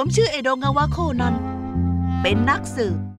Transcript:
ผมชื่อเอโดงาวะโคนัน เป็นนักสืบ